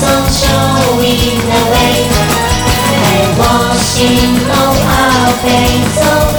so showing the way. Our